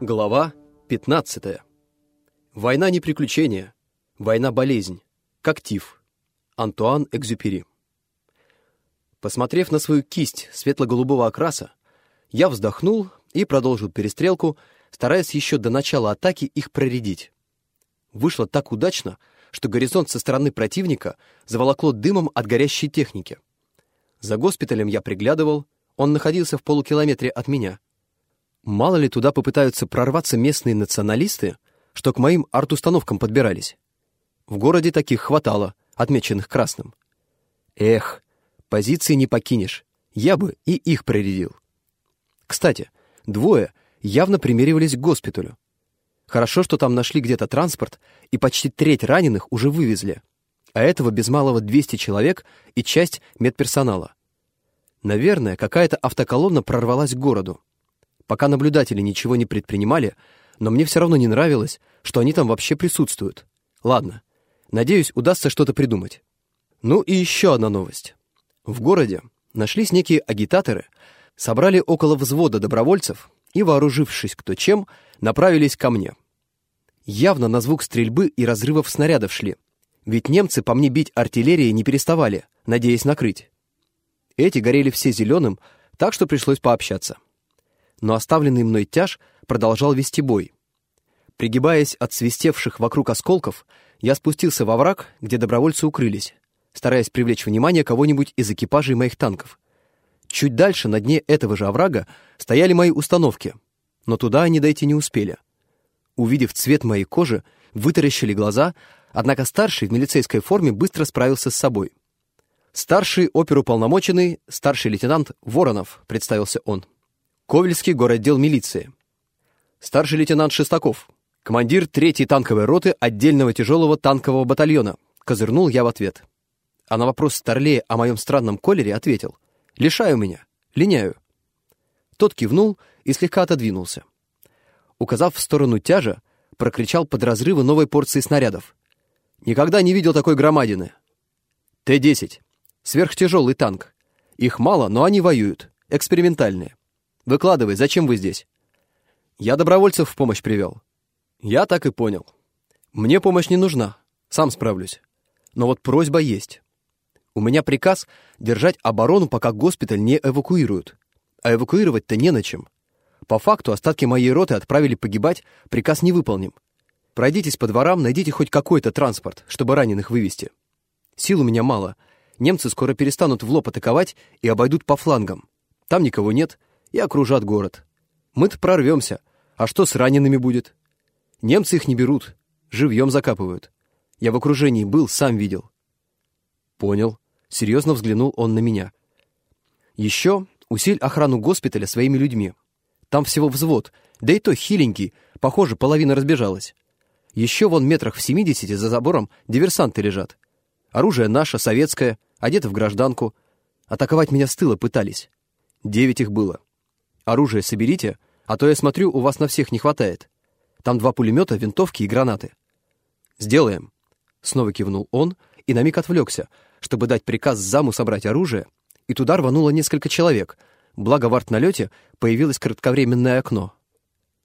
Глава 15. Война не приключение, война болезнь, как тиф. Антуан Экзюпери. Посмотрев на свою кисть светло-голубого окраса, я вздохнул и продолжил перестрелку, стараясь еще до начала атаки их проредить. Вышло так удачно, что горизонт со стороны противника заволокло дымом от горящей техники. За госпиталем я приглядывал, он находился в полукилометре от меня. Мало ли туда попытаются прорваться местные националисты, что к моим арт-установкам подбирались. В городе таких хватало, отмеченных красным. Эх, позиции не покинешь, я бы и их проредил. Кстати, двое явно примеривались к госпиталю. Хорошо, что там нашли где-то транспорт, и почти треть раненых уже вывезли, а этого без малого 200 человек и часть медперсонала. Наверное, какая-то автоколонна прорвалась к городу. Пока наблюдатели ничего не предпринимали, но мне все равно не нравилось, что они там вообще присутствуют. Ладно, надеюсь, удастся что-то придумать. Ну и еще одна новость. В городе нашлись некие агитаторы, собрали около взвода добровольцев и, вооружившись кто чем, направились ко мне. Явно на звук стрельбы и разрывов снарядов шли, ведь немцы по мне бить артиллерией не переставали, надеясь накрыть. Эти горели все зеленым, так что пришлось пообщаться но оставленный мной тяж продолжал вести бой. Пригибаясь от свистевших вокруг осколков, я спустился во враг, где добровольцы укрылись, стараясь привлечь внимание кого-нибудь из экипажей моих танков. Чуть дальше, на дне этого же оврага, стояли мои установки, но туда они дойти не успели. Увидев цвет моей кожи, вытаращили глаза, однако старший в милицейской форме быстро справился с собой. «Старший оперуполномоченный, старший лейтенант Воронов», — представился он. Ковельский городдел милиции. Старший лейтенант Шестаков, командир третьей танковой роты отдельного тяжелого танкового батальона. Козырнул я в ответ. А на вопрос Старлея о моем странном колере ответил. «Лишаю меня. Линяю». Тот кивнул и слегка отодвинулся. Указав в сторону тяжа, прокричал под разрывы новой порции снарядов. «Никогда не видел такой громадины. Т-10. Сверхтяжелый танк. Их мало, но они воюют. Экспериментальные. Выкладывай, зачем вы здесь?» «Я добровольцев в помощь привел». «Я так и понял. Мне помощь не нужна, сам справлюсь. Но вот просьба есть. У меня приказ держать оборону, пока госпиталь не эвакуируют. А эвакуировать-то не на чем. По факту остатки моей роты отправили погибать, приказ не выполним. Пройдитесь по дворам, найдите хоть какой-то транспорт, чтобы раненых вывести. Сил у меня мало. Немцы скоро перестанут в лоб атаковать и обойдут по флангам. Там никого нет, и окружат город. Мы-то прорвемся. А что с ранеными будет? Немцы их не берут, живьем закапывают. Я в окружении был, сам видел. Понял. Серьезно взглянул он на меня. Еще усиль охрану госпиталя своими людьми. Там всего взвод, да и то хиленький, похоже, половина разбежалась. Еще вон метрах в семидесяти за забором диверсанты лежат. Оружие наше, советское, одето в гражданку. Атаковать меня с тыла пытались. Девять их было. Оружие соберите, а то я смотрю, у вас на всех не хватает. Там два пулемета, винтовки и гранаты. Сделаем. Снова кивнул он и на миг отвлекся, чтобы дать приказ заму собрать оружие, и туда рвануло несколько человек, благо в артналете появилось кратковременное окно.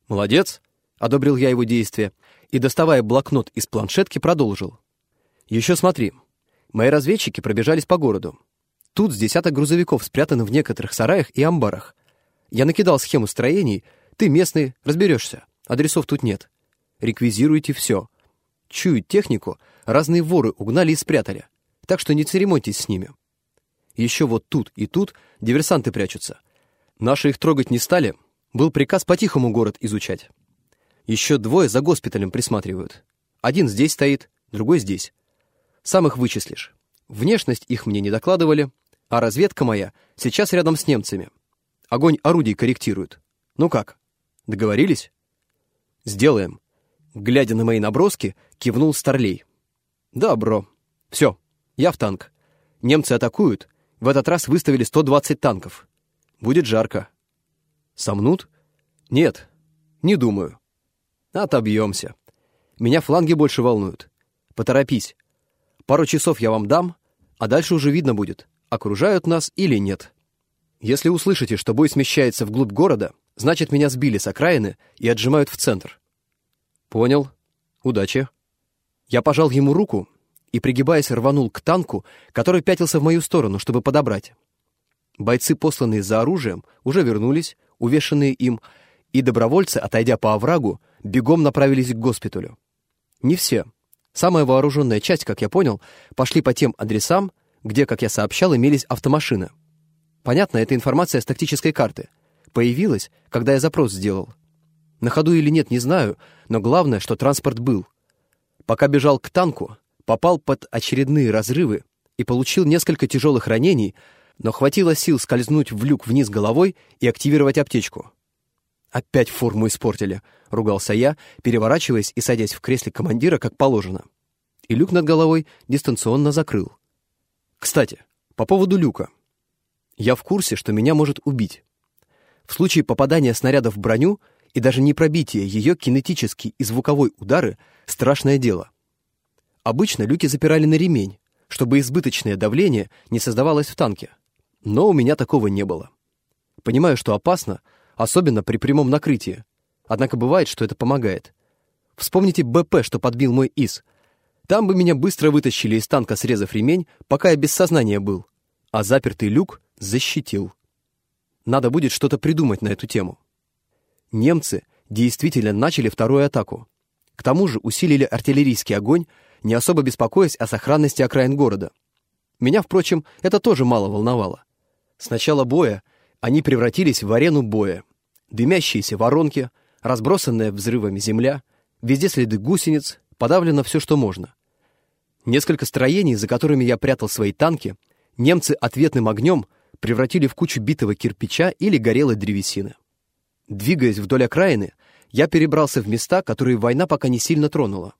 «Молодец!» — одобрил я его действия, и, доставая блокнот из планшетки, продолжил. «Еще смотри. Мои разведчики пробежались по городу. Тут с десяток грузовиков спрятаны в некоторых сараях и амбарах. Я накидал схему строений, ты местный, разберешься. Адресов тут нет. Реквизируйте все. Чуют технику, разные воры угнали и спрятали. Так что не церемоньтесь с ними. Еще вот тут и тут диверсанты прячутся. Наши их трогать не стали. Был приказ по-тихому город изучать. Еще двое за госпиталем присматривают. Один здесь стоит, другой здесь. Сам их вычислишь. Внешность их мне не докладывали, а разведка моя сейчас рядом с немцами. Огонь орудий корректируют. Ну как, договорились? Сделаем. Глядя на мои наброски, кивнул Старлей. Да, бро. Все, я в танк. Немцы атакуют. В этот раз выставили 120 танков. Будет жарко. Сомнут? Нет, не думаю. Отобьемся. Меня фланги больше волнуют. Поторопись. Пару часов я вам дам, а дальше уже видно будет, окружают нас или нет. Если услышите, что бой смещается вглубь города, Значит, меня сбили с окраины и отжимают в центр. Понял. Удачи. Я пожал ему руку и, пригибаясь, рванул к танку, который пятился в мою сторону, чтобы подобрать. Бойцы, посланные за оружием, уже вернулись, увешанные им, и добровольцы, отойдя по оврагу, бегом направились к госпиталю. Не все. Самая вооруженная часть, как я понял, пошли по тем адресам, где, как я сообщал, имелись автомашины. Понятно, это информация с тактической карты. Появилась, когда я запрос сделал. На ходу или нет, не знаю, но главное, что транспорт был. Пока бежал к танку, попал под очередные разрывы и получил несколько тяжелых ранений, но хватило сил скользнуть в люк вниз головой и активировать аптечку. «Опять форму испортили», — ругался я, переворачиваясь и садясь в кресле командира, как положено. И люк над головой дистанционно закрыл. Кстати, по поводу люка. Я в курсе, что меня может убить. В случае попадания снаряда в броню и даже не пробития ее кинетический и звуковой удары — страшное дело. Обычно люки запирали на ремень, чтобы избыточное давление не создавалось в танке. Но у меня такого не было. Понимаю, что опасно, особенно при прямом накрытии. Однако бывает, что это помогает. Вспомните БП, что подбил мой ИС. Там бы меня быстро вытащили из танка, срезав ремень, пока я без сознания был. А запертый люк защитил. Надо будет что-то придумать на эту тему. Немцы действительно начали вторую атаку. К тому же усилили артиллерийский огонь, не особо беспокоясь о сохранности окраин города. Меня, впрочем, это тоже мало волновало. С начала боя они превратились в арену боя. Дымящиеся воронки, разбросанная взрывами земля, везде следы гусениц, подавлено все, что можно. Несколько строений, за которыми я прятал свои танки, немцы ответным огнем превратили в кучу битого кирпича или горелой древесины. Двигаясь вдоль окраины, я перебрался в места, которые война пока не сильно тронула.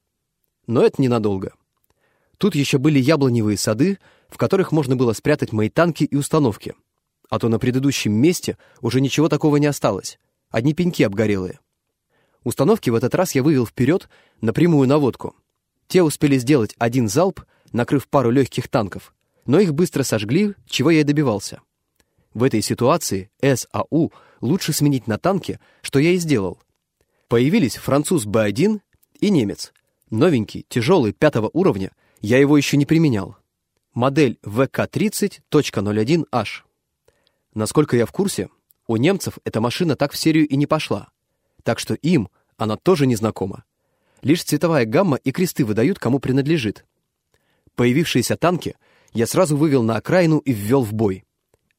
Но это ненадолго. Тут еще были яблоневые сады, в которых можно было спрятать мои танки и установки. А то на предыдущем месте уже ничего такого не осталось. Одни пеньки обгорелые. Установки в этот раз я вывел вперед на прямую наводку. Те успели сделать один залп, накрыв пару легких танков, но их быстро сожгли, чего я и добивался. В этой ситуации САУ лучше сменить на танки, что я и сделал. Появились француз Б1 и немец. Новенький, тяжелый, пятого уровня, я его еще не применял. Модель ВК-30.01H. Насколько я в курсе, у немцев эта машина так в серию и не пошла. Так что им она тоже не знакома. Лишь цветовая гамма и кресты выдают, кому принадлежит. Появившиеся танки я сразу вывел на окраину и ввел в бой.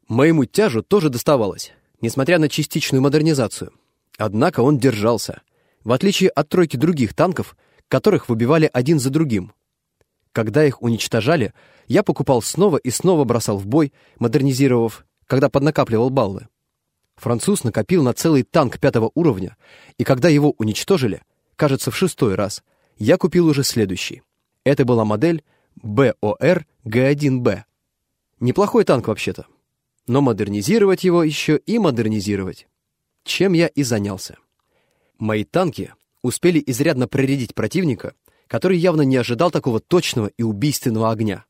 Моему тяжу тоже доставалось, несмотря на частичную модернизацию. Однако он держался, в отличие от тройки других танков, которых выбивали один за другим. Когда их уничтожали, я покупал снова и снова бросал в бой, модернизировав, когда поднакапливал баллы. Француз накопил на целый танк пятого уровня, и когда его уничтожили, кажется, в шестой раз, я купил уже следующий. Это была модель БОР Г1Б. Неплохой танк вообще-то. Но модернизировать его еще и модернизировать. Чем я и занялся. Мои танки успели изрядно проредить противника, который явно не ожидал такого точного и убийственного огня.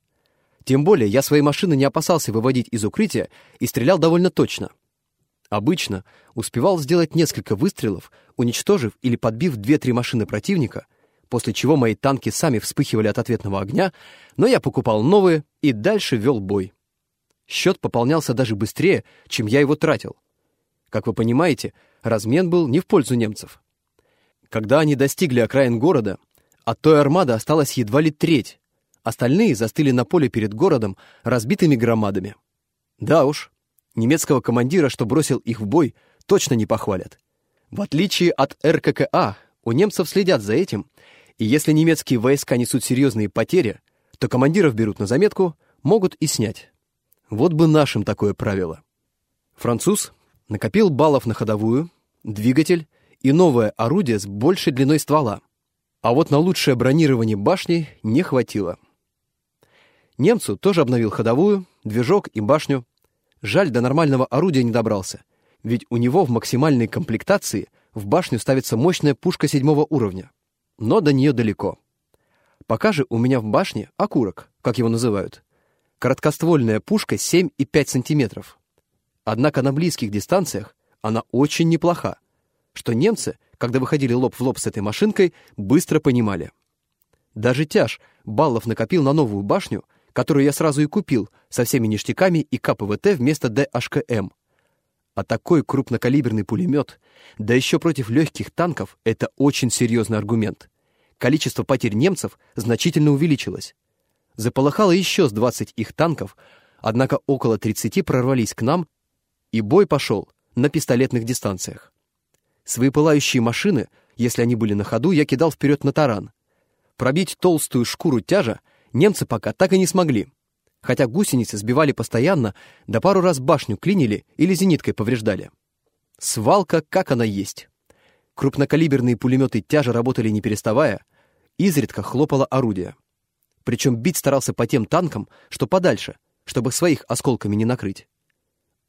Тем более я свои машины не опасался выводить из укрытия и стрелял довольно точно — Обычно успевал сделать несколько выстрелов, уничтожив или подбив две-три машины противника, после чего мои танки сами вспыхивали от ответного огня, но я покупал новые и дальше вел бой. Счет пополнялся даже быстрее, чем я его тратил. Как вы понимаете, размен был не в пользу немцев. Когда они достигли окраин города, от той армады осталась едва ли треть, остальные застыли на поле перед городом разбитыми громадами. Да уж, Немецкого командира, что бросил их в бой, точно не похвалят. В отличие от РККА, у немцев следят за этим, и если немецкие войска несут серьезные потери, то командиров берут на заметку, могут и снять. Вот бы нашим такое правило. Француз накопил баллов на ходовую, двигатель и новое орудие с большей длиной ствола. А вот на лучшее бронирование башни не хватило. Немцу тоже обновил ходовую, движок и башню, Жаль, до нормального орудия не добрался, ведь у него в максимальной комплектации в башню ставится мощная пушка седьмого уровня. Но до нее далеко. Пока же у меня в башне окурок, как его называют. Короткоствольная пушка 7,5 сантиметров. Однако на близких дистанциях она очень неплоха, что немцы, когда выходили лоб в лоб с этой машинкой, быстро понимали. Даже тяж баллов накопил на новую башню, которую я сразу и купил, со всеми ништяками и КПВТ вместо ДHКМ. А такой крупнокалиберный пулемет, да еще против легких танков, это очень серьезный аргумент. Количество потерь немцев значительно увеличилось. Заполыхало еще с 20 их танков, однако около 30 прорвались к нам, и бой пошел на пистолетных дистанциях. Свои пылающие машины, если они были на ходу, я кидал вперед на таран. Пробить толстую шкуру тяжа немцы пока так и не смогли. Хотя гусеницы сбивали постоянно, да пару раз башню клинили или зениткой повреждали. Свалка, как она есть. Крупнокалиберные пулеметы тяжа работали не переставая, изредка хлопало орудие. Причем бить старался по тем танкам, что подальше, чтобы своих осколками не накрыть.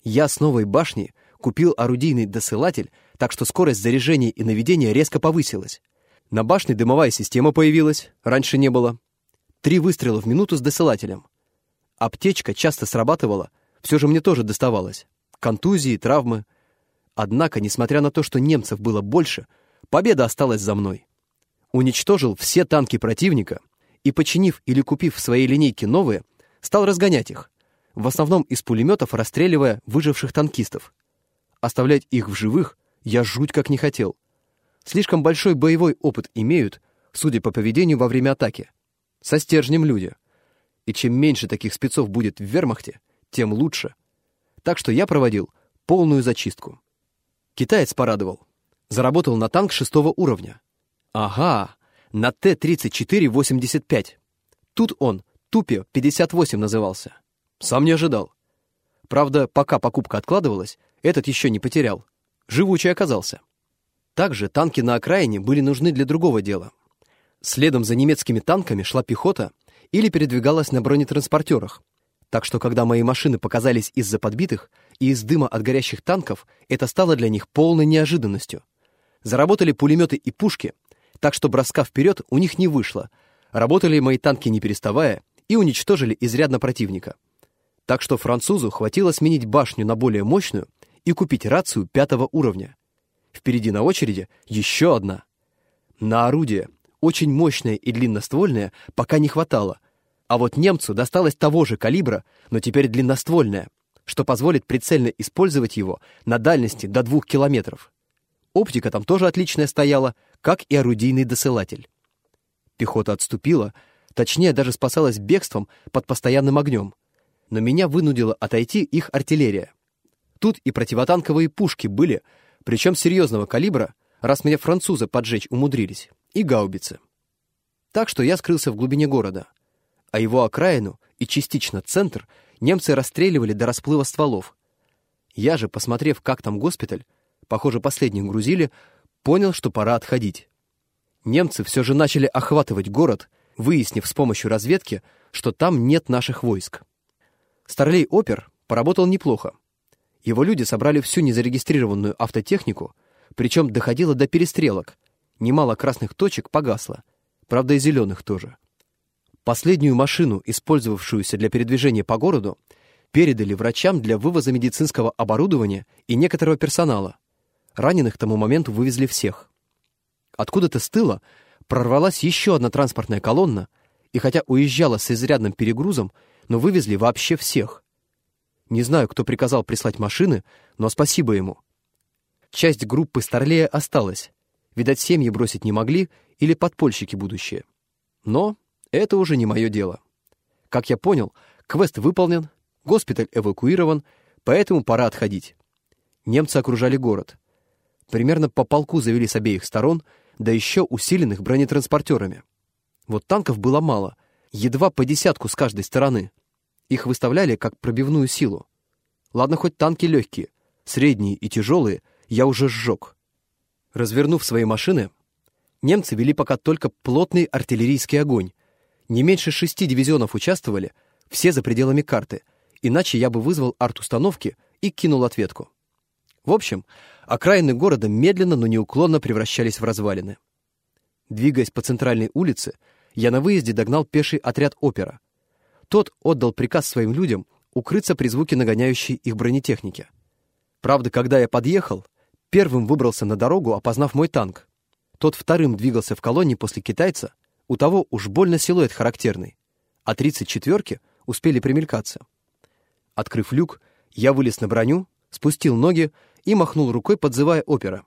Я с новой башни купил орудийный досылатель, так что скорость заряжения и наведения резко повысилась. На башне дымовая система появилась, раньше не было. Три выстрела в минуту с досылателем. Аптечка часто срабатывала, все же мне тоже доставалось. Контузии, травмы. Однако, несмотря на то, что немцев было больше, победа осталась за мной. Уничтожил все танки противника и, починив или купив в своей линейке новые, стал разгонять их, в основном из пулеметов расстреливая выживших танкистов. Оставлять их в живых я жуть как не хотел. Слишком большой боевой опыт имеют, судя по поведению во время атаки. Со стержнем люди. И чем меньше таких спецов будет в вермахте, тем лучше. Так что я проводил полную зачистку. Китаец порадовал. Заработал на танк шестого уровня. Ага, на Т-34-85. Тут он, Тупе 58 назывался. Сам не ожидал. Правда, пока покупка откладывалась, этот еще не потерял. Живучий оказался. Также танки на окраине были нужны для другого дела. Следом за немецкими танками шла пехота или передвигалась на бронетранспортерах. Так что, когда мои машины показались из-за подбитых и из дыма от горящих танков, это стало для них полной неожиданностью. Заработали пулеметы и пушки, так что броска вперед у них не вышло. Работали мои танки не переставая и уничтожили изрядно противника. Так что французу хватило сменить башню на более мощную и купить рацию пятого уровня. Впереди на очереди еще одна. На орудие, очень мощное и длинноствольное, пока не хватало. А вот немцу досталось того же калибра, но теперь длинноствольное, что позволит прицельно использовать его на дальности до двух километров. Оптика там тоже отличная стояла, как и орудийный досылатель. Пехота отступила, точнее даже спасалась бегством под постоянным огнем. Но меня вынудила отойти их артиллерия. Тут и противотанковые пушки были, причем серьезного калибра, раз меня французы поджечь умудрились, и гаубицы. Так что я скрылся в глубине города, а его окраину и частично центр немцы расстреливали до расплыва стволов. Я же, посмотрев, как там госпиталь, похоже, последних грузили, понял, что пора отходить. Немцы все же начали охватывать город, выяснив с помощью разведки, что там нет наших войск. Старлей Опер поработал неплохо. Его люди собрали всю незарегистрированную автотехнику, причем доходило до перестрелок. Немало красных точек погасло. Правда, и зеленых тоже. Последнюю машину, использовавшуюся для передвижения по городу, передали врачам для вывоза медицинского оборудования и некоторого персонала. Раненых к тому моменту вывезли всех. Откуда-то с тыла прорвалась еще одна транспортная колонна, и хотя уезжала с изрядным перегрузом, но вывезли вообще всех. Не знаю, кто приказал прислать машины, но спасибо ему. Часть группы Старлея осталась. Видать, семьи бросить не могли или подпольщики будущее. Но это уже не мое дело. Как я понял, квест выполнен, госпиталь эвакуирован, поэтому пора отходить. Немцы окружали город. Примерно по полку завели с обеих сторон, да еще усиленных бронетранспортерами. Вот танков было мало, едва по десятку с каждой стороны — их выставляли как пробивную силу. Ладно, хоть танки легкие, средние и тяжелые я уже сжег. Развернув свои машины, немцы вели пока только плотный артиллерийский огонь. Не меньше шести дивизионов участвовали, все за пределами карты, иначе я бы вызвал арт-установки и кинул ответку. В общем, окраины города медленно, но неуклонно превращались в развалины. Двигаясь по центральной улице, я на выезде догнал пеший отряд опера. Тот отдал приказ своим людям укрыться при звуке нагоняющей их бронетехники. Правда, когда я подъехал, первым выбрался на дорогу, опознав мой танк. Тот вторым двигался в колонне после китайца, у того уж больно силуэт характерный, а 34-ки успели примелькаться. Открыв люк, я вылез на броню, спустил ноги и махнул рукой, подзывая опера.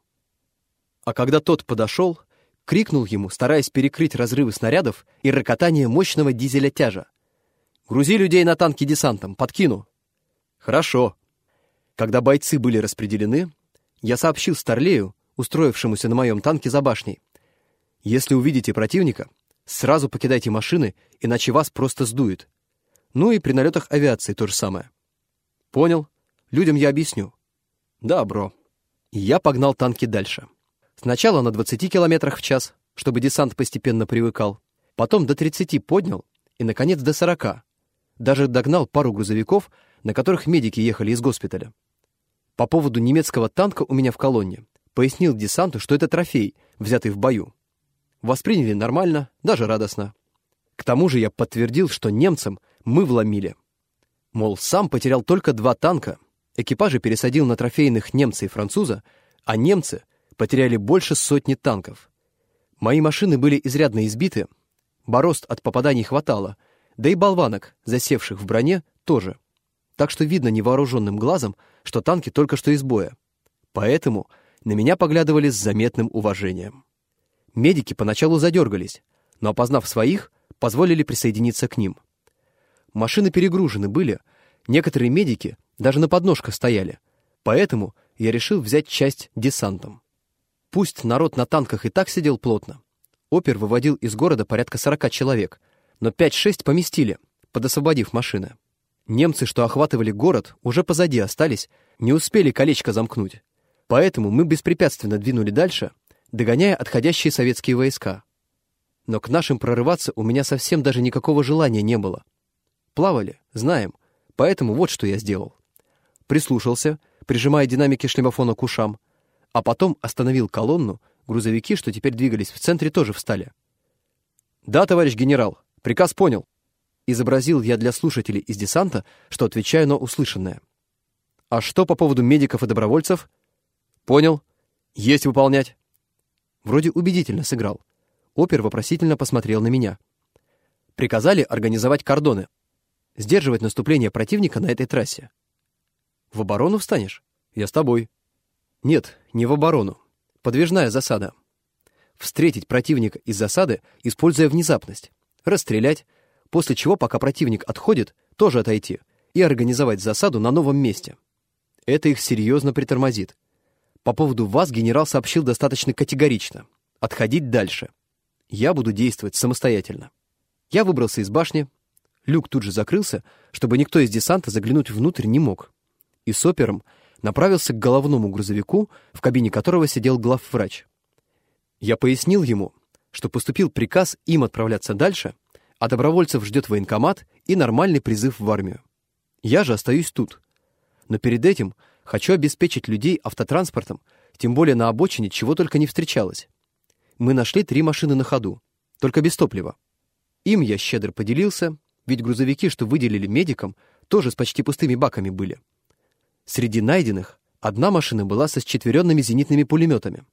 А когда тот подошел, крикнул ему, стараясь перекрыть разрывы снарядов и рокотание мощного дизеля-тяжа. «Грузи людей на танки десантом, подкину!» «Хорошо». Когда бойцы были распределены, я сообщил Старлею, устроившемуся на моем танке за башней, «Если увидите противника, сразу покидайте машины, иначе вас просто сдует. Ну и при налетах авиации то же самое». «Понял. Людям я объясню». «Да, бро». Я погнал танки дальше. Сначала на 20 километрах в час, чтобы десант постепенно привыкал. Потом до 30 поднял и, наконец, до 40. Даже догнал пару грузовиков, на которых медики ехали из госпиталя. По поводу немецкого танка у меня в колонне пояснил десанту, что это трофей, взятый в бою. Восприняли нормально, даже радостно. К тому же я подтвердил, что немцам мы вломили. Мол, сам потерял только два танка, экипажи пересадил на трофейных немца и француза, а немцы потеряли больше сотни танков. Мои машины были изрядно избиты, борозд от попаданий хватало, да и болванок, засевших в броне, тоже. Так что видно невооруженным глазом, что танки только что из боя. Поэтому на меня поглядывали с заметным уважением. Медики поначалу задергались, но, опознав своих, позволили присоединиться к ним. Машины перегружены были, некоторые медики даже на подножках стояли, поэтому я решил взять часть десантом. Пусть народ на танках и так сидел плотно. Опер выводил из города порядка 40 человек, но 5-6 поместили, подосвободив машины. Немцы, что охватывали город, уже позади остались, не успели колечко замкнуть. Поэтому мы беспрепятственно двинули дальше, догоняя отходящие советские войска. Но к нашим прорываться у меня совсем даже никакого желания не было. Плавали, знаем, поэтому вот что я сделал. Прислушался, прижимая динамики шлемофона к ушам, а потом остановил колонну, грузовики, что теперь двигались в центре, тоже встали. «Да, товарищ генерал, приказ понял», Изобразил я для слушателей из десанта, что отвечаю на услышанное. А что по поводу медиков и добровольцев? Понял. Есть выполнять. Вроде убедительно сыграл. Опер вопросительно посмотрел на меня. Приказали организовать кордоны. Сдерживать наступление противника на этой трассе. В оборону встанешь? Я с тобой. Нет, не в оборону. Подвижная засада. Встретить противника из засады, используя внезапность. Расстрелять, после чего, пока противник отходит, тоже отойти и организовать засаду на новом месте. Это их серьезно притормозит. По поводу вас генерал сообщил достаточно категорично. Отходить дальше. Я буду действовать самостоятельно. Я выбрался из башни. Люк тут же закрылся, чтобы никто из десанта заглянуть внутрь не мог. И с опером направился к головному грузовику, в кабине которого сидел главврач. Я пояснил ему, что поступил приказ им отправляться дальше, а добровольцев ждет военкомат и нормальный призыв в армию. Я же остаюсь тут. Но перед этим хочу обеспечить людей автотранспортом, тем более на обочине чего только не встречалось. Мы нашли три машины на ходу, только без топлива. Им я щедро поделился, ведь грузовики, что выделили медикам, тоже с почти пустыми баками были. Среди найденных одна машина была со счетверенными зенитными пулеметами.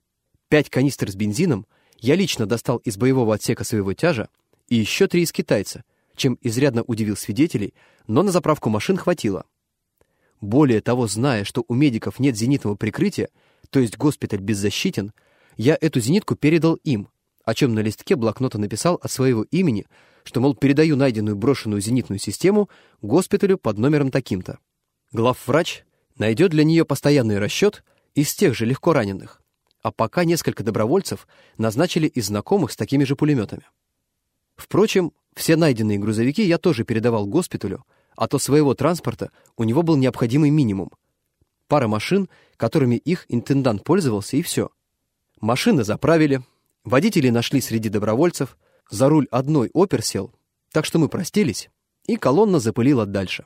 Пять канистр с бензином я лично достал из боевого отсека своего тяжа и еще три из китайца, чем изрядно удивил свидетелей, но на заправку машин хватило. Более того, зная, что у медиков нет зенитного прикрытия, то есть госпиталь беззащитен, я эту зенитку передал им, о чем на листке блокнота написал от своего имени, что, мол, передаю найденную брошенную зенитную систему госпиталю под номером таким-то. Главврач найдет для нее постоянный расчет из тех же легко раненых, а пока несколько добровольцев назначили из знакомых с такими же пулеметами. Впрочем, все найденные грузовики я тоже передавал госпиталю, а то своего транспорта у него был необходимый минимум. Пара машин, которыми их интендант пользовался, и все. Машины заправили, водителей нашли среди добровольцев, за руль одной опер сел, так что мы простились, и колонна запылила дальше.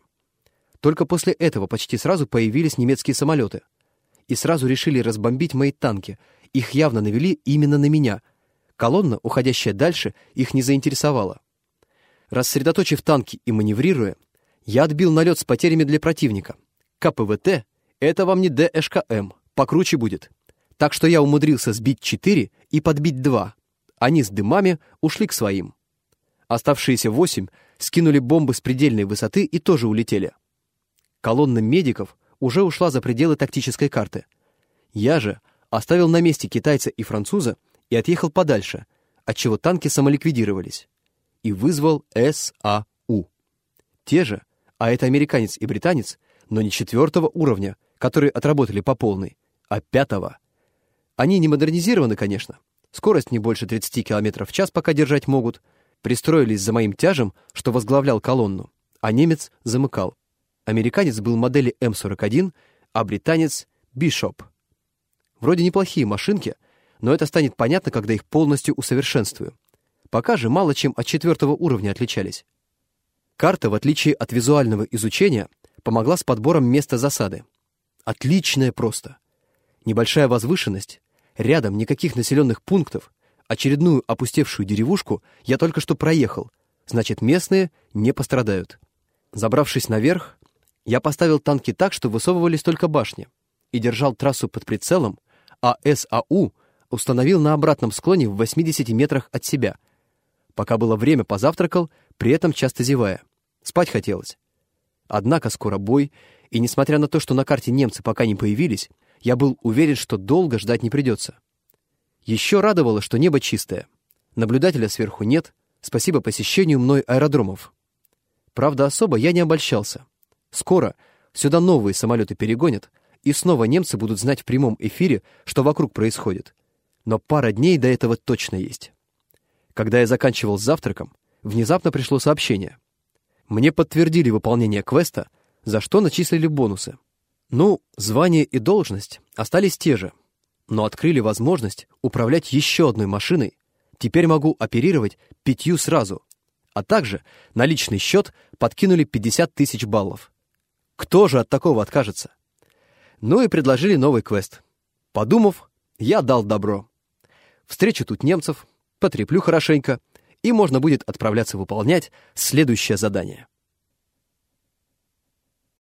Только после этого почти сразу появились немецкие самолеты. И сразу решили разбомбить мои танки. Их явно навели именно на меня, Колонна, уходящая дальше, их не заинтересовала. Рассредоточив танки и маневрируя, я отбил налет с потерями для противника. КПВТ Это вам не ДШКМ, покруче будет. Так что я умудрился сбить четыре и подбить два. Они с дымами ушли к своим. Оставшиеся восемь скинули бомбы с предельной высоты и тоже улетели. Колонна медиков уже ушла за пределы тактической карты. Я же оставил на месте китайца и француза и отъехал подальше, отчего танки самоликвидировались, и вызвал САУ. Те же, а это американец и британец, но не четвертого уровня, которые отработали по полной, а пятого. Они не модернизированы, конечно. Скорость не больше 30 км в час пока держать могут. Пристроились за моим тяжем, что возглавлял колонну, а немец замыкал. Американец был модели М41, а британец — Бишоп. Вроде неплохие машинки, но это станет понятно, когда их полностью усовершенствую. Пока же мало чем от четвертого уровня отличались. Карта, в отличие от визуального изучения, помогла с подбором места засады. Отличная просто. Небольшая возвышенность, рядом никаких населенных пунктов, очередную опустевшую деревушку я только что проехал, значит, местные не пострадают. Забравшись наверх, я поставил танки так, что высовывались только башни, и держал трассу под прицелом, а САУ установил на обратном склоне в 80 метрах от себя. Пока было время, позавтракал, при этом часто зевая. Спать хотелось. Однако скоро бой, и несмотря на то, что на карте немцы пока не появились, я был уверен, что долго ждать не придется. Еще радовало, что небо чистое. Наблюдателя сверху нет, спасибо посещению мной аэродромов. Правда, особо я не обольщался. Скоро сюда новые самолеты перегонят, и снова немцы будут знать в прямом эфире, что вокруг происходит. Но пара дней до этого точно есть. Когда я заканчивал с завтраком, внезапно пришло сообщение. Мне подтвердили выполнение квеста, за что начислили бонусы. Ну, звание и должность остались те же, но открыли возможность управлять еще одной машиной. Теперь могу оперировать пятью сразу, а также на личный счет подкинули 50 тысяч баллов. Кто же от такого откажется? Ну и предложили новый квест. Подумав, я дал добро. Встречу тут немцев, потреплю хорошенько, и можно будет отправляться выполнять следующее задание.